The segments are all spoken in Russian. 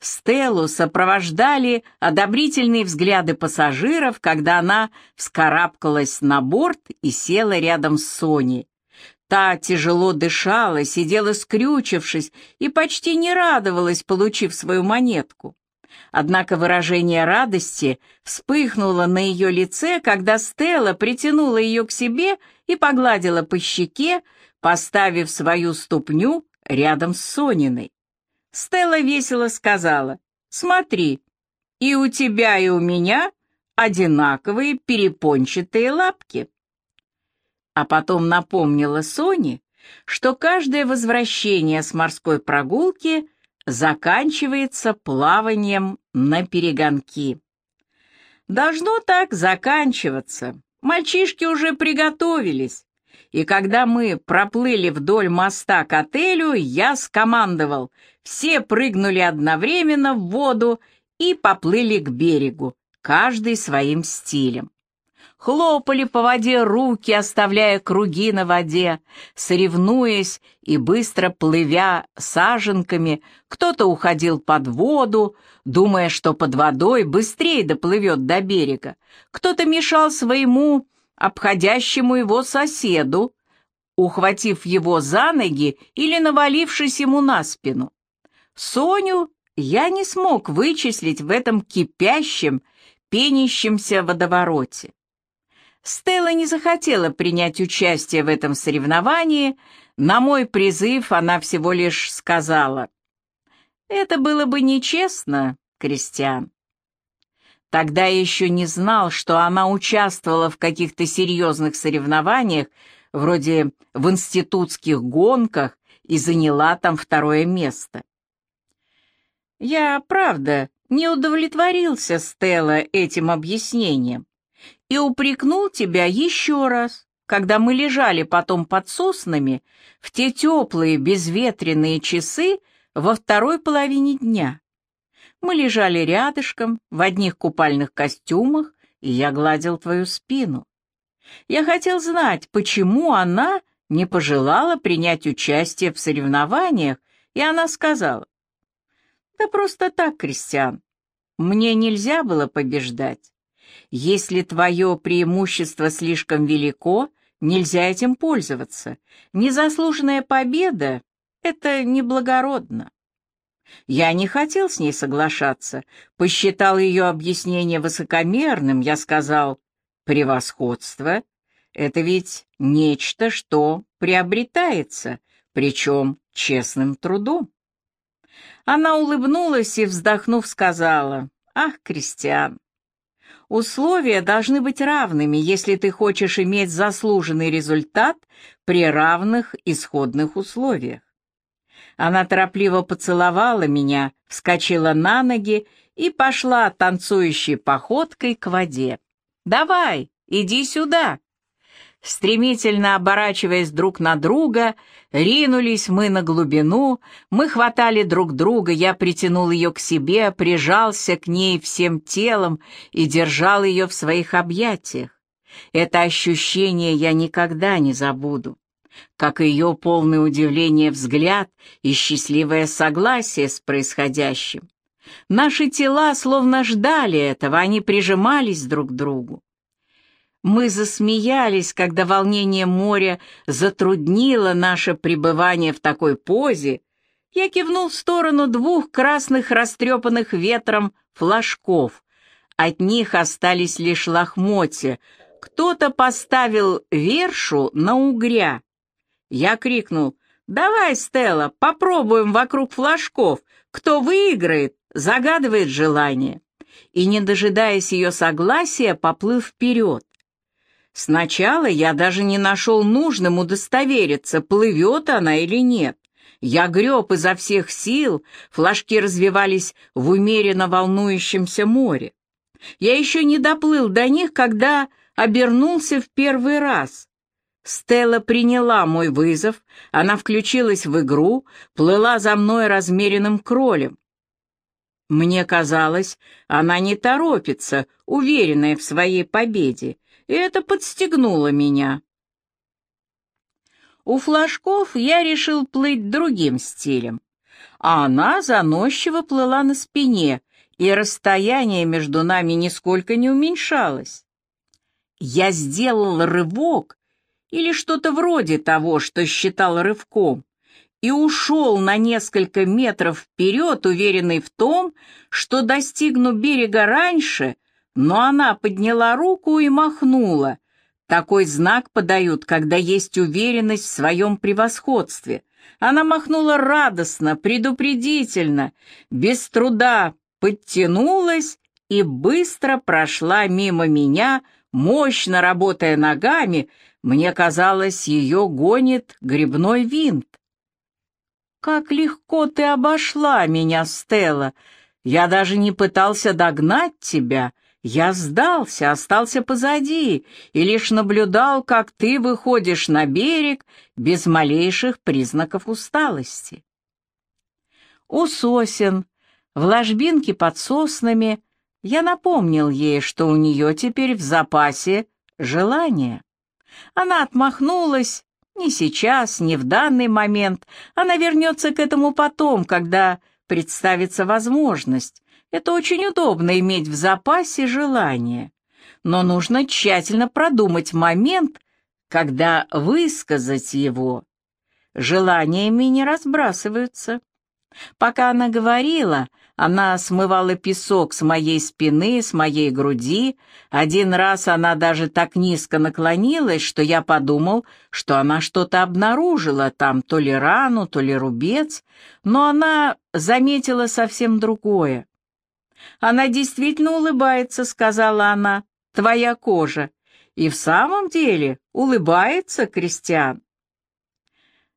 Стеллу сопровождали одобрительные взгляды пассажиров, когда она вскарабкалась на борт и села рядом с Соней. Та тяжело дышала, сидела скрючившись и почти не радовалась, получив свою монетку. Однако выражение радости вспыхнуло на ее лице, когда Стелла притянула ее к себе и погладила по щеке, поставив свою ступню рядом с Сониной. Стелла весело сказала, «Смотри, и у тебя, и у меня одинаковые перепончатые лапки». А потом напомнила Соне, что каждое возвращение с морской прогулки заканчивается плаванием на перегонки. Должно так заканчиваться. Мальчишки уже приготовились. И когда мы проплыли вдоль моста к отелю, я скомандовал. Все прыгнули одновременно в воду и поплыли к берегу, каждый своим стилем. Хлопали по воде руки, оставляя круги на воде, соревнуясь и быстро плывя саженками, кто-то уходил под воду, думая, что под водой быстрее доплывет до берега, кто-то мешал своему обходящему его соседу, ухватив его за ноги или навалившись ему на спину. Соню я не смог вычислить в этом кипящем, пенящемся водовороте. Стелла не захотела принять участие в этом соревновании. На мой призыв она всего лишь сказала, «Это было бы нечестно, Кристиан». Тогда я еще не знал, что она участвовала в каких-то серьезных соревнованиях, вроде в институтских гонках, и заняла там второе место. Я, правда, не удовлетворился Стелла этим объяснением и упрекнул тебя еще раз, когда мы лежали потом под соснами в те теплые безветренные часы во второй половине дня. Мы лежали рядышком в одних купальных костюмах, и я гладил твою спину. Я хотел знать, почему она не пожелала принять участие в соревнованиях, и она сказала, «Да просто так, Кристиан, мне нельзя было побеждать. Если твое преимущество слишком велико, нельзя этим пользоваться. Незаслуженная победа — это неблагородно. Я не хотел с ней соглашаться, посчитал ее объяснение высокомерным, я сказал, превосходство — это ведь нечто, что приобретается, причем честным трудом. Она улыбнулась и, вздохнув, сказала, «Ах, Кристиан, Условия должны быть равными, если ты хочешь иметь заслуженный результат при равных исходных условиях. Она торопливо поцеловала меня, вскочила на ноги и пошла танцующей походкой к воде. «Давай, иди сюда!» Стремительно оборачиваясь друг на друга, ринулись мы на глубину, мы хватали друг друга, я притянул ее к себе, прижался к ней всем телом и держал ее в своих объятиях. Это ощущение я никогда не забуду, как ее полное удивление взгляд и счастливое согласие с происходящим. Наши тела словно ждали этого, они прижимались друг к другу. Мы засмеялись, когда волнение моря затруднило наше пребывание в такой позе. Я кивнул в сторону двух красных растрепанных ветром флажков. От них остались лишь лохмотья. Кто-то поставил вершу на угря. Я крикнул, «Давай, Стелла, попробуем вокруг флажков. Кто выиграет, загадывает желание». И, не дожидаясь ее согласия, поплыл вперед. Сначала я даже не нашел нужным удостовериться, плывет она или нет. Я греб изо всех сил, флажки развивались в умеренно волнующемся море. Я еще не доплыл до них, когда обернулся в первый раз. Стелла приняла мой вызов, она включилась в игру, плыла за мной размеренным кролем. Мне казалось, она не торопится, уверенная в своей победе, и это подстегнуло меня. У флажков я решил плыть другим стилем. а она заносчиво плыла на спине, и расстояние между нами нисколько не уменьшалось. Я сделал рывок, или что-то вроде того, что считал рывком, и ушел на несколько метров вперед, уверенный в том, что достигну берега раньше, но она подняла руку и махнула. Такой знак подают, когда есть уверенность в своем превосходстве. Она махнула радостно, предупредительно, без труда подтянулась и быстро прошла мимо меня, мощно работая ногами, мне казалось, ее гонит грибной винт. «Как легко ты обошла меня, Стелла! Я даже не пытался догнать тебя!» Я сдался, остался позади и лишь наблюдал, как ты выходишь на берег без малейших признаков усталости. У сосен, в ложбинке под соснами, я напомнил ей, что у нее теперь в запасе желание. Она отмахнулась, не сейчас, не в данный момент, она вернется к этому потом, когда представится возможность, это очень удобно иметь в запасе желание, но нужно тщательно продумать момент, когда высказать его. Желаниями не разбрасываются. Пока она говорила, она смывала песок с моей спины, с моей груди. Один раз она даже так низко наклонилась, что я подумал, что она что-то обнаружила там, то ли рану, то ли рубец, но она заметила совсем другое. Она действительно улыбается», — сказала она, — «твоя кожа». И в самом деле улыбается Кристиан.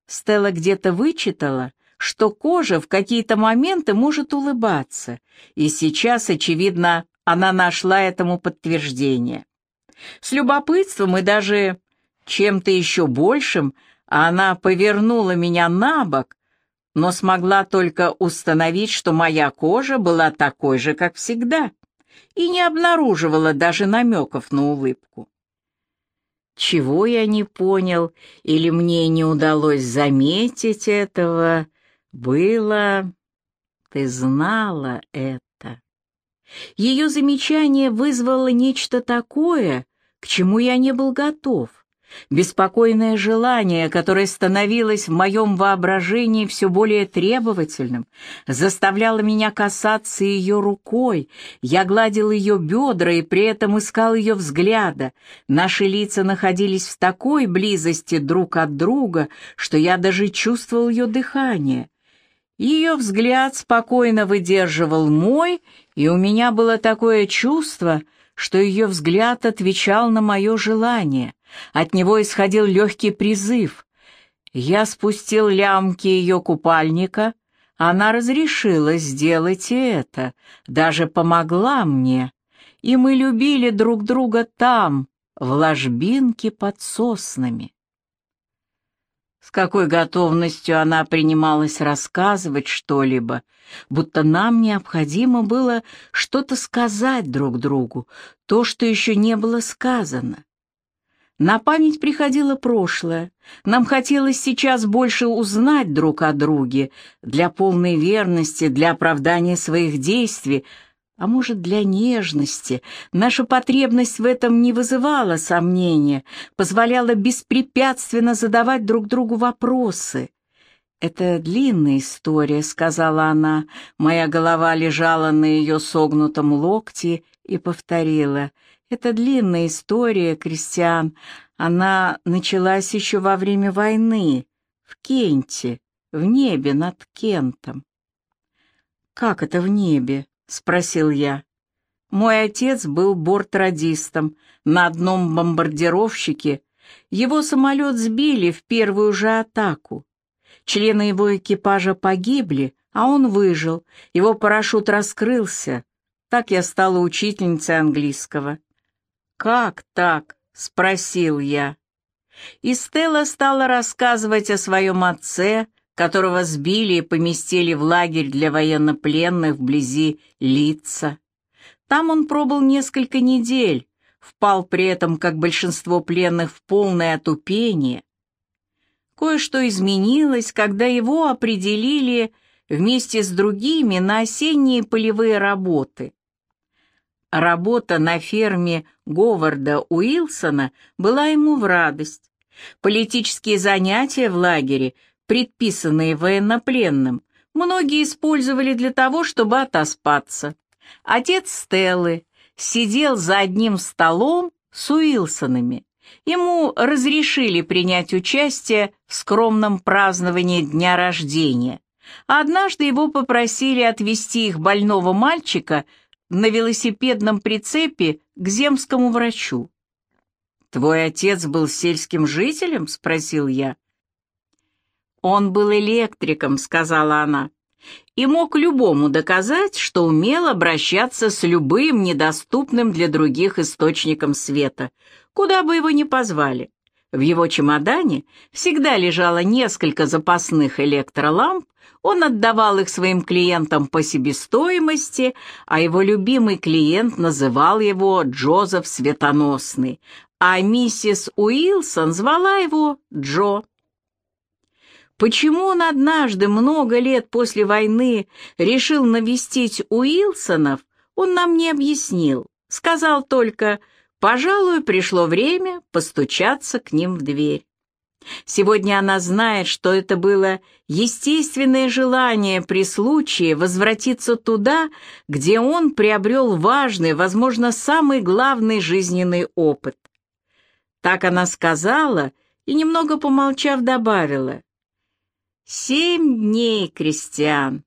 Стелла где-то вычитала, что кожа в какие-то моменты может улыбаться, и сейчас, очевидно, она нашла этому подтверждение. С любопытством и даже чем-то еще большим она повернула меня на бок, но смогла только установить, что моя кожа была такой же, как всегда, и не обнаруживала даже намеков на улыбку. Чего я не понял или мне не удалось заметить этого, было... Ты знала это. Ее замечание вызвало нечто такое, к чему я не был готов. Беспокойное желание, которое становилось в моем воображении все более требовательным, заставляло меня касаться ее рукой. Я гладил ее бедра и при этом искал ее взгляда. Наши лица находились в такой близости друг от друга, что я даже чувствовал ее дыхание. Ее взгляд спокойно выдерживал мой, и у меня было такое чувство, что ее взгляд отвечал на мое желание. От него исходил легкий призыв. Я спустил лямки ее купальника, она разрешила сделать это, даже помогла мне, и мы любили друг друга там, в ложбинке под соснами. С какой готовностью она принималась рассказывать что-либо, будто нам необходимо было что-то сказать друг другу, то, что еще не было сказано. На память приходило прошлое. Нам хотелось сейчас больше узнать друг о друге, для полной верности, для оправдания своих действий, а может, для нежности. Наша потребность в этом не вызывала сомнения, позволяла беспрепятственно задавать друг другу вопросы. «Это длинная история», — сказала она. Моя голова лежала на ее согнутом локте и повторила — это длинная история, Кристиан. Она началась еще во время войны, в Кенте, в небе над Кентом. «Как это в небе?» — спросил я. Мой отец был бортрадистом на одном бомбардировщике. Его самолет сбили в первую же атаку. Члены его экипажа погибли, а он выжил. Его парашют раскрылся. Так я стала учительницей английского. «Как так?» — спросил я. И Стелла стала рассказывать о своем отце, которого сбили и поместили в лагерь для военнопленных вблизи Лица. Там он пробыл несколько недель, впал при этом, как большинство пленных, в полное отупение. Кое-что изменилось, когда его определили вместе с другими на осенние полевые работы. Работа на ферме Говарда Уилсона была ему в радость. Политические занятия в лагере, предписанные военнопленным, многие использовали для того, чтобы отоспаться. Отец Стеллы сидел за одним столом с Уилсонами. Ему разрешили принять участие в скромном праздновании дня рождения. Однажды его попросили отвезти их больного мальчика на велосипедном прицепе к земскому врачу. «Твой отец был сельским жителем?» — спросил я. «Он был электриком», — сказала она, «и мог любому доказать, что умел обращаться с любым недоступным для других источником света, куда бы его ни позвали. В его чемодане всегда лежало несколько запасных электроламп, он отдавал их своим клиентам по себестоимости, а его любимый клиент называл его Джозеф Светоносный, а миссис Уилсон звала его Джо. Почему он однажды, много лет после войны, решил навестить Уилсонов, он нам не объяснил. Сказал только Пожалуй, пришло время постучаться к ним в дверь. Сегодня она знает, что это было естественное желание при случае возвратиться туда, где он приобрел важный, возможно, самый главный жизненный опыт. Так она сказала и, немного помолчав, добавила. «Семь дней, Кристиан.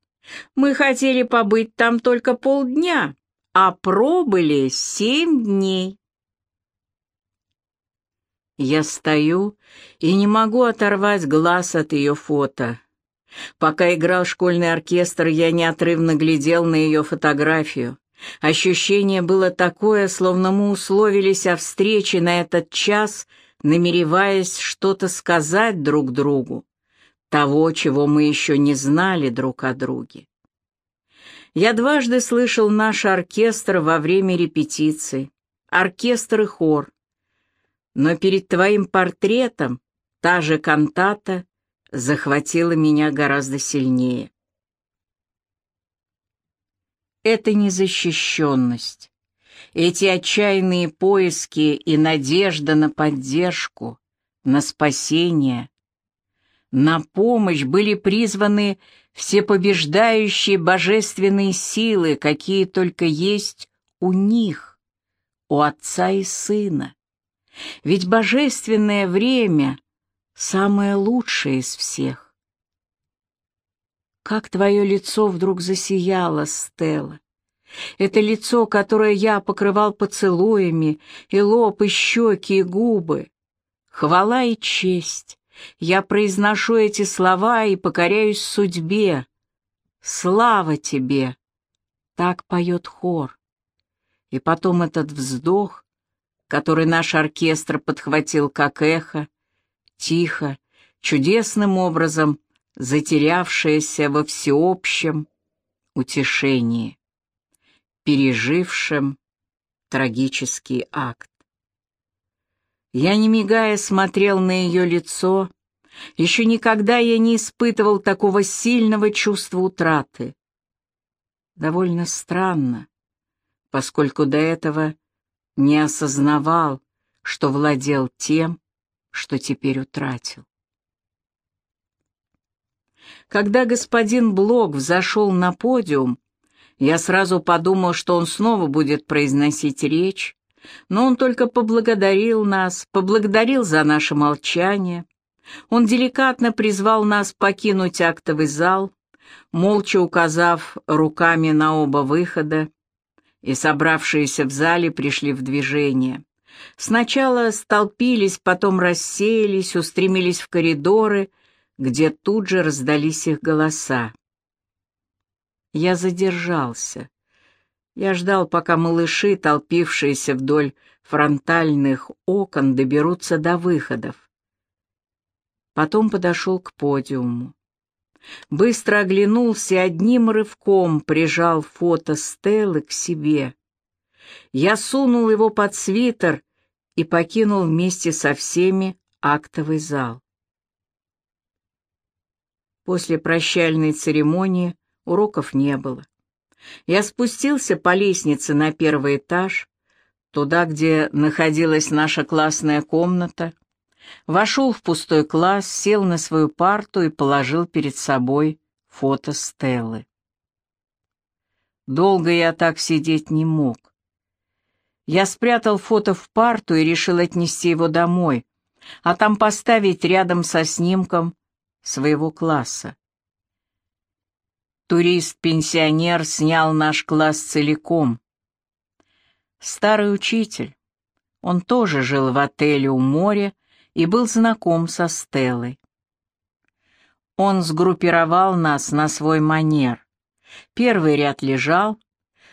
Мы хотели побыть там только полдня, а пробыли семь дней. Я стою и не могу оторвать глаз от ее фото. Пока играл школьный оркестр, я неотрывно глядел на ее фотографию. Ощущение было такое, словно мы условились о встрече на этот час, намереваясь что-то сказать друг другу, того, чего мы еще не знали друг о друге. Я дважды слышал наш оркестр во время репетиций, оркестр и хор, но перед твоим портретом та же кантата захватила меня гораздо сильнее. Это незащищенность, эти отчаянные поиски и надежда на поддержку, на спасение, на помощь были призваны все побеждающие божественные силы, какие только есть у них, у отца и сына. Ведь божественное время — самое лучшее из всех. Как твое лицо вдруг засияло, Стелла. Это лицо, которое я покрывал поцелуями, и лоб, и щеки, и губы. Хвала и честь. Я произношу эти слова и покоряюсь судьбе. Слава тебе! Так поет хор. И потом этот вздох, который наш оркестр подхватил как эхо, тихо, чудесным образом затерявшееся во всеобщем утешении, пережившем трагический акт. Я, не мигая, смотрел на ее лицо. Еще никогда я не испытывал такого сильного чувства утраты. Довольно странно, поскольку до этого не осознавал, что владел тем, что теперь утратил. Когда господин Блок взошел на подиум, я сразу подумал, что он снова будет произносить речь, но он только поблагодарил нас, поблагодарил за наше молчание. Он деликатно призвал нас покинуть актовый зал, молча указав руками на оба выхода, и собравшиеся в зале пришли в движение. Сначала столпились, потом рассеялись, устремились в коридоры, где тут же раздались их голоса. Я задержался. Я ждал, пока малыши, толпившиеся вдоль фронтальных окон, доберутся до выходов. Потом подошел к подиуму быстро оглянулся и одним рывком прижал фото Стеллы к себе. Я сунул его под свитер и покинул вместе со всеми актовый зал. После прощальной церемонии уроков не было. Я спустился по лестнице на первый этаж, туда, где находилась наша классная комната, вошел в пустой класс, сел на свою парту и положил перед собой фото Стеллы. Долго я так сидеть не мог. Я спрятал фото в парту и решил отнести его домой, а там поставить рядом со снимком своего класса. Турист-пенсионер снял наш класс целиком. Старый учитель. Он тоже жил в отеле у моря и был знаком со Стеллой. Он сгруппировал нас на свой манер. Первый ряд лежал,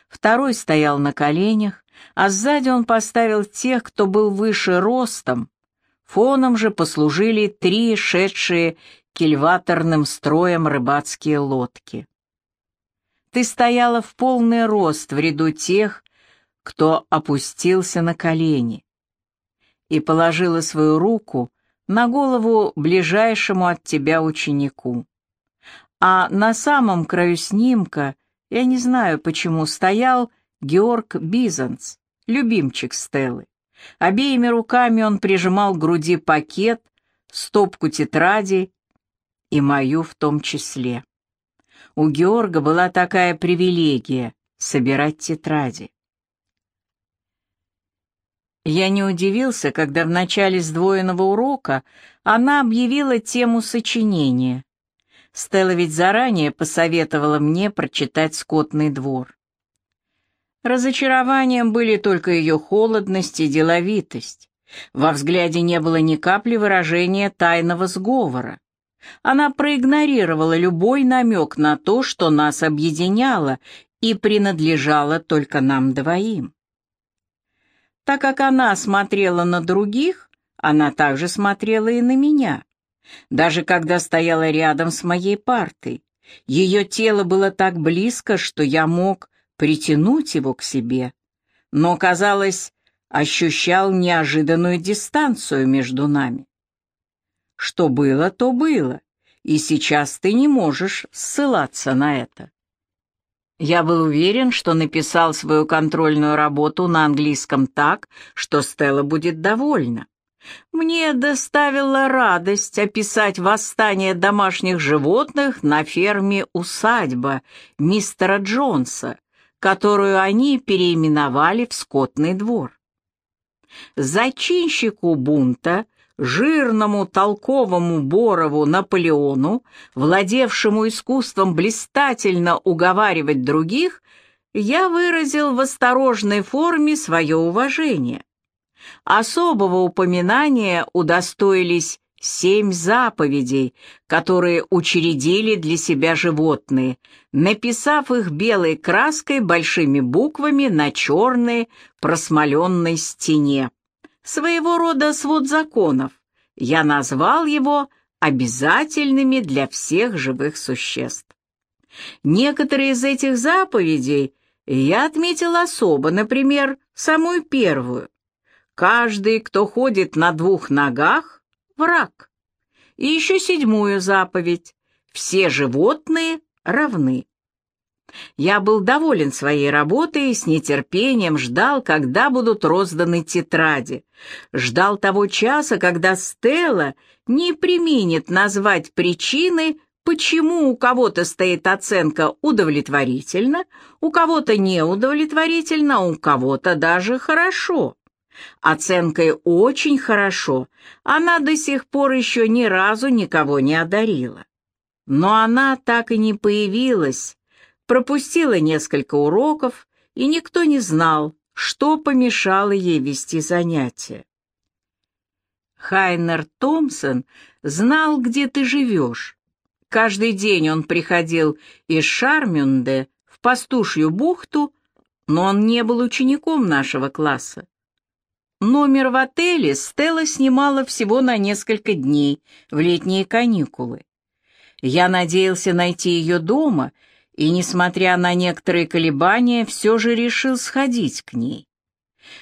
второй стоял на коленях, а сзади он поставил тех, кто был выше ростом. Фоном же послужили три шедшие кильваторным строем рыбацкие лодки. Ты стояла в полный рост в ряду тех, кто опустился на колени, и положила свою руку на голову ближайшему от тебя ученику. А на самом краю снимка, я не знаю почему, стоял Георг Бизанс, любимчик Стеллы. Обеими руками он прижимал к груди пакет, стопку тетрадей и мою в том числе. У Георга была такая привилегия — собирать тетради. Я не удивился, когда в начале сдвоенного урока она объявила тему сочинения. Стелла ведь заранее посоветовала мне прочитать «Скотный двор». Разочарованием были только ее холодность и деловитость. Во взгляде не было ни капли выражения тайного сговора. Она проигнорировала любой намек на то, что нас объединяло и принадлежало только нам двоим. Так как она смотрела на других, она также смотрела и на меня. Даже когда стояла рядом с моей партой, ее тело было так близко, что я мог притянуть его к себе, но, казалось, ощущал неожиданную дистанцию между нами. Что было, то было, и сейчас ты не можешь ссылаться на это. Я был уверен, что написал свою контрольную работу на английском так, что Стелла будет довольна. Мне доставила радость описать восстание домашних животных на ферме «Усадьба» мистера Джонса, которую они переименовали в скотный двор. Зачинщику бунта – жирному толковому Борову Наполеону, владевшему искусством блистательно уговаривать других, я выразил в осторожной форме свое уважение. Особого упоминания удостоились семь заповедей, которые учредили для себя животные, написав их белой краской большими буквами на черной просмоленной стене своего рода свод законов. Я назвал его обязательными для всех живых существ. Некоторые из этих заповедей я отметил особо, например, самую первую. Каждый, кто ходит на двух ногах, враг. И еще седьмую заповедь. Все животные равны. Я был доволен своей работой и с нетерпением ждал, когда будут розданы тетради. Ждал того часа, когда Стелла не применит назвать причины, почему у кого-то стоит оценка удовлетворительно, у кого-то неудовлетворительно, у кого-то даже хорошо. Оценкой «очень хорошо» она до сих пор еще ни разу никого не одарила. Но она так и не появилась, пропустила несколько уроков, и никто не знал, что помешало ей вести занятия. Хайнер Томпсон знал, где ты живешь. Каждый день он приходил из Шармюнде в Пастушью бухту, но он не был учеником нашего класса. Номер в отеле Стелла снимала всего на несколько дней в летние каникулы. Я надеялся найти ее дома и, несмотря на некоторые колебания, все же решил сходить к ней.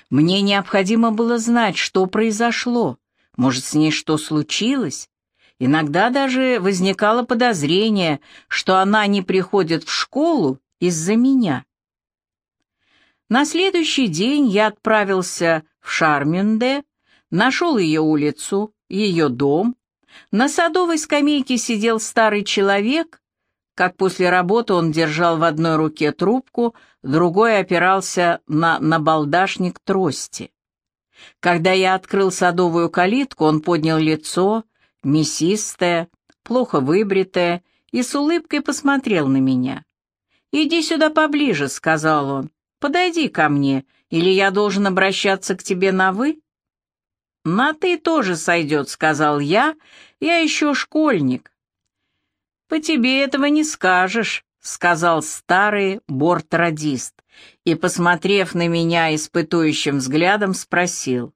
Мне необходимо было знать, что произошло, может, с ней что случилось, Иногда даже возникало подозрение, что она не приходит в школу из-за меня. На следующий день я отправился в Шармюнде, нашел ее улицу, ее дом. На садовой скамейке сидел старый человек, как после работы он держал в одной руке трубку, другой опирался на набалдашник трости. Когда я открыл садовую калитку, он поднял лицо, мясистое, плохо выбритое, и с улыбкой посмотрел на меня. «Иди сюда поближе», — сказал он. «Подойди ко мне, или я должен обращаться к тебе на «вы»?» «На «ты» тоже сойдет», — сказал я. «Я еще школьник». «По тебе этого не скажешь», — сказал старый бортрадист, и, посмотрев на меня испытующим взглядом, спросил.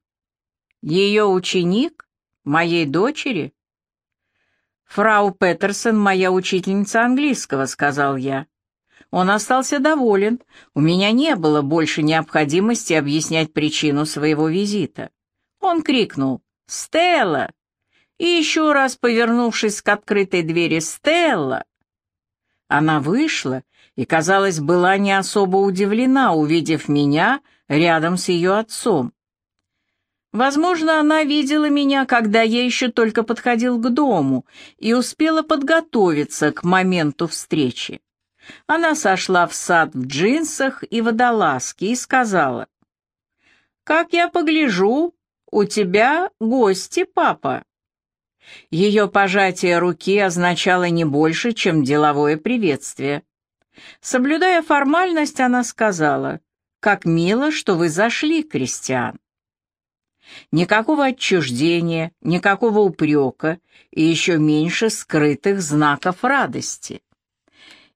«Ее ученик? Моей дочери?» «Фрау Петерсон, моя учительница английского», — сказал я. Он остался доволен. У меня не было больше необходимости объяснять причину своего визита. Он крикнул «Стелла!» И еще раз, повернувшись к открытой двери «Стелла!», она вышла и, казалось, была не особо удивлена, увидев меня рядом с ее отцом. Возможно, она видела меня, когда я еще только подходил к дому и успела подготовиться к моменту встречи. Она сошла в сад в джинсах и водолазке и сказала, «Как я погляжу, у тебя гости, папа». Ее пожатие руки означало не больше, чем деловое приветствие. Соблюдая формальность, она сказала, «Как мило, что вы зашли, Кристиан». Никакого отчуждения, никакого упрека и еще меньше скрытых знаков радости.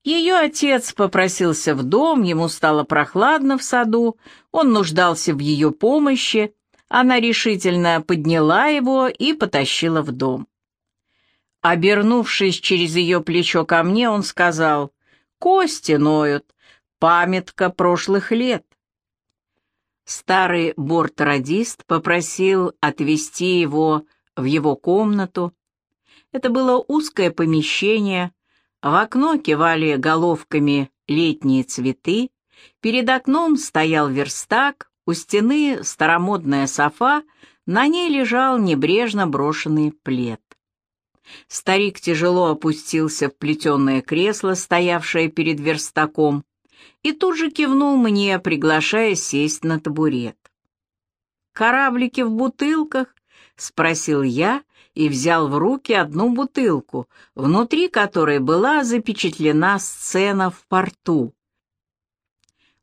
Ее отец попросился в дом, ему стало прохладно в саду, он нуждался в ее помощи, она решительно подняла его и потащила в дом. Обернувшись через ее плечо ко мне, он сказал, «Кости ноют, памятка прошлых лет». Старый бортрадист попросил отвезти его в его комнату. Это было узкое помещение, в окно кивали головками летние цветы, перед окном стоял верстак, у стены старомодная софа, на ней лежал небрежно брошенный плед. Старик тяжело опустился в плетеное кресло, стоявшее перед верстаком, и тут же кивнул мне, приглашая сесть на табурет. «Кораблики в бутылках?» — спросил я и взял в руки одну бутылку, внутри которой была запечатлена сцена в порту.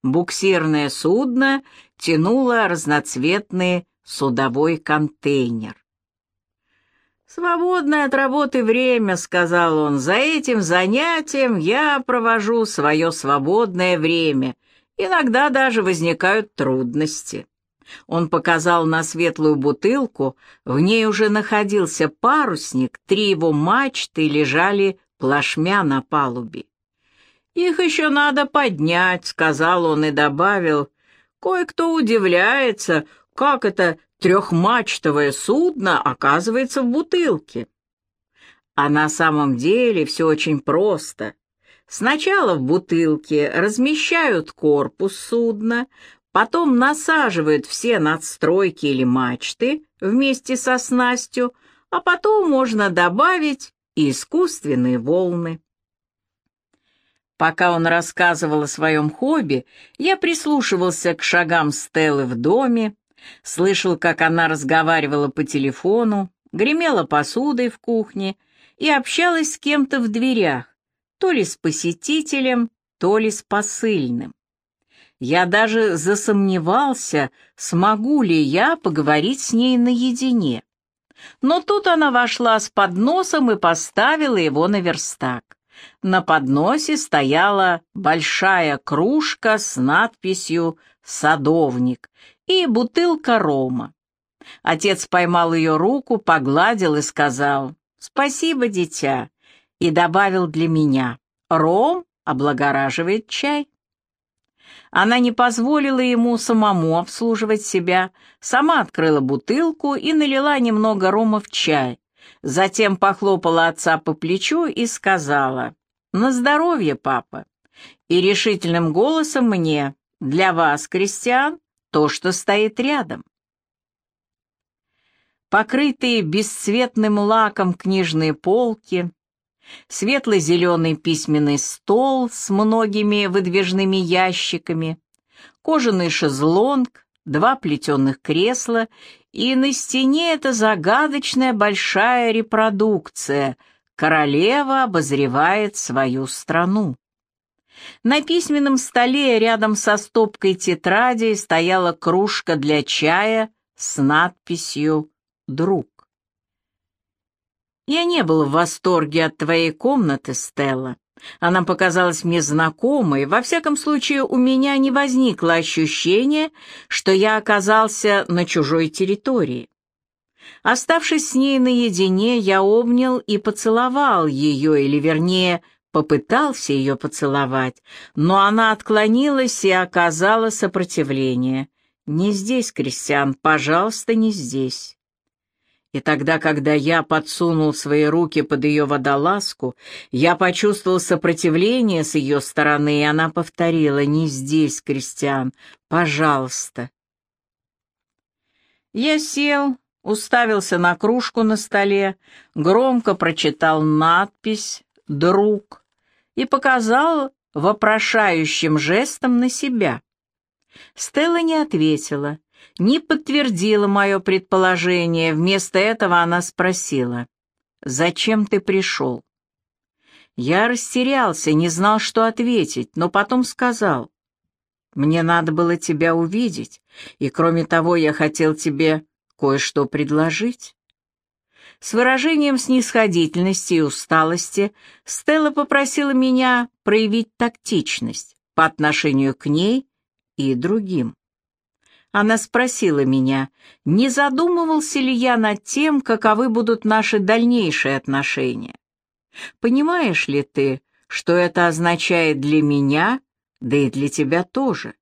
Буксирное судно тянуло разноцветный судовой контейнер. «Свободное от работы время», — сказал он, — «за этим занятием я провожу свое свободное время. Иногда даже возникают трудности». Он показал на светлую бутылку, в ней уже находился парусник, три его мачты лежали плашмя на палубе. «Их еще надо поднять», — сказал он и добавил. «Кое-кто удивляется, как это трехмачтовое судно оказывается в бутылке». А на самом деле все очень просто. Сначала в бутылке размещают корпус судна, потом насаживают все надстройки или мачты вместе со снастью, а потом можно добавить искусственные волны. Пока он рассказывал о своем хобби, я прислушивался к шагам Стеллы в доме, слышал, как она разговаривала по телефону, гремела посудой в кухне и общалась с кем-то в дверях, то ли с посетителем, то ли с посыльным. Я даже засомневался, смогу ли я поговорить с ней наедине. Но тут она вошла с подносом и поставила его на верстак. На подносе стояла большая кружка с надписью «Садовник» и бутылка рома. Отец поймал ее руку, погладил и сказал «Спасибо, дитя», и добавил для меня «Ром облагораживает чай». Она не позволила ему самому обслуживать себя, сама открыла бутылку и налила немного рома в чай, затем похлопала отца по плечу и сказала «На здоровье, папа!» и решительным голосом мне «Для вас, крестьян, то, что стоит рядом». Покрытые бесцветным лаком книжные полки, светло-зеленый письменный стол с многими выдвижными ящиками, кожаный шезлонг, два плетеных кресла, и на стене эта загадочная большая репродукция «Королева обозревает свою страну». На письменном столе рядом со стопкой тетрадей стояла кружка для чая с надписью «Друг». Я не был в восторге от твоей комнаты, Стелла. Она показалась мне знакомой, во всяком случае у меня не возникло ощущения, что я оказался на чужой территории. Оставшись с ней наедине, я обнял и поцеловал ее, или вернее, попытался ее поцеловать, но она отклонилась и оказала сопротивление. «Не здесь, Кристиан, пожалуйста, не здесь». И тогда, когда я подсунул свои руки под ее водолазку, я почувствовал сопротивление с ее стороны, и она повторила «Не здесь, Кристиан, пожалуйста». Я сел, уставился на кружку на столе, громко прочитал надпись «Друг» и показал вопрошающим жестом на себя. Стелла не ответила, не подтвердила мое предположение. Вместо этого она спросила, «Зачем ты пришел?» Я растерялся, не знал, что ответить, но потом сказал, «Мне надо было тебя увидеть, и кроме того я хотел тебе кое-что предложить». С выражением снисходительности и усталости Стелла попросила меня проявить тактичность по отношению к ней и другим. Она спросила меня, не задумывался ли я над тем, каковы будут наши дальнейшие отношения. Понимаешь ли ты, что это означает для меня, да и для тебя тоже?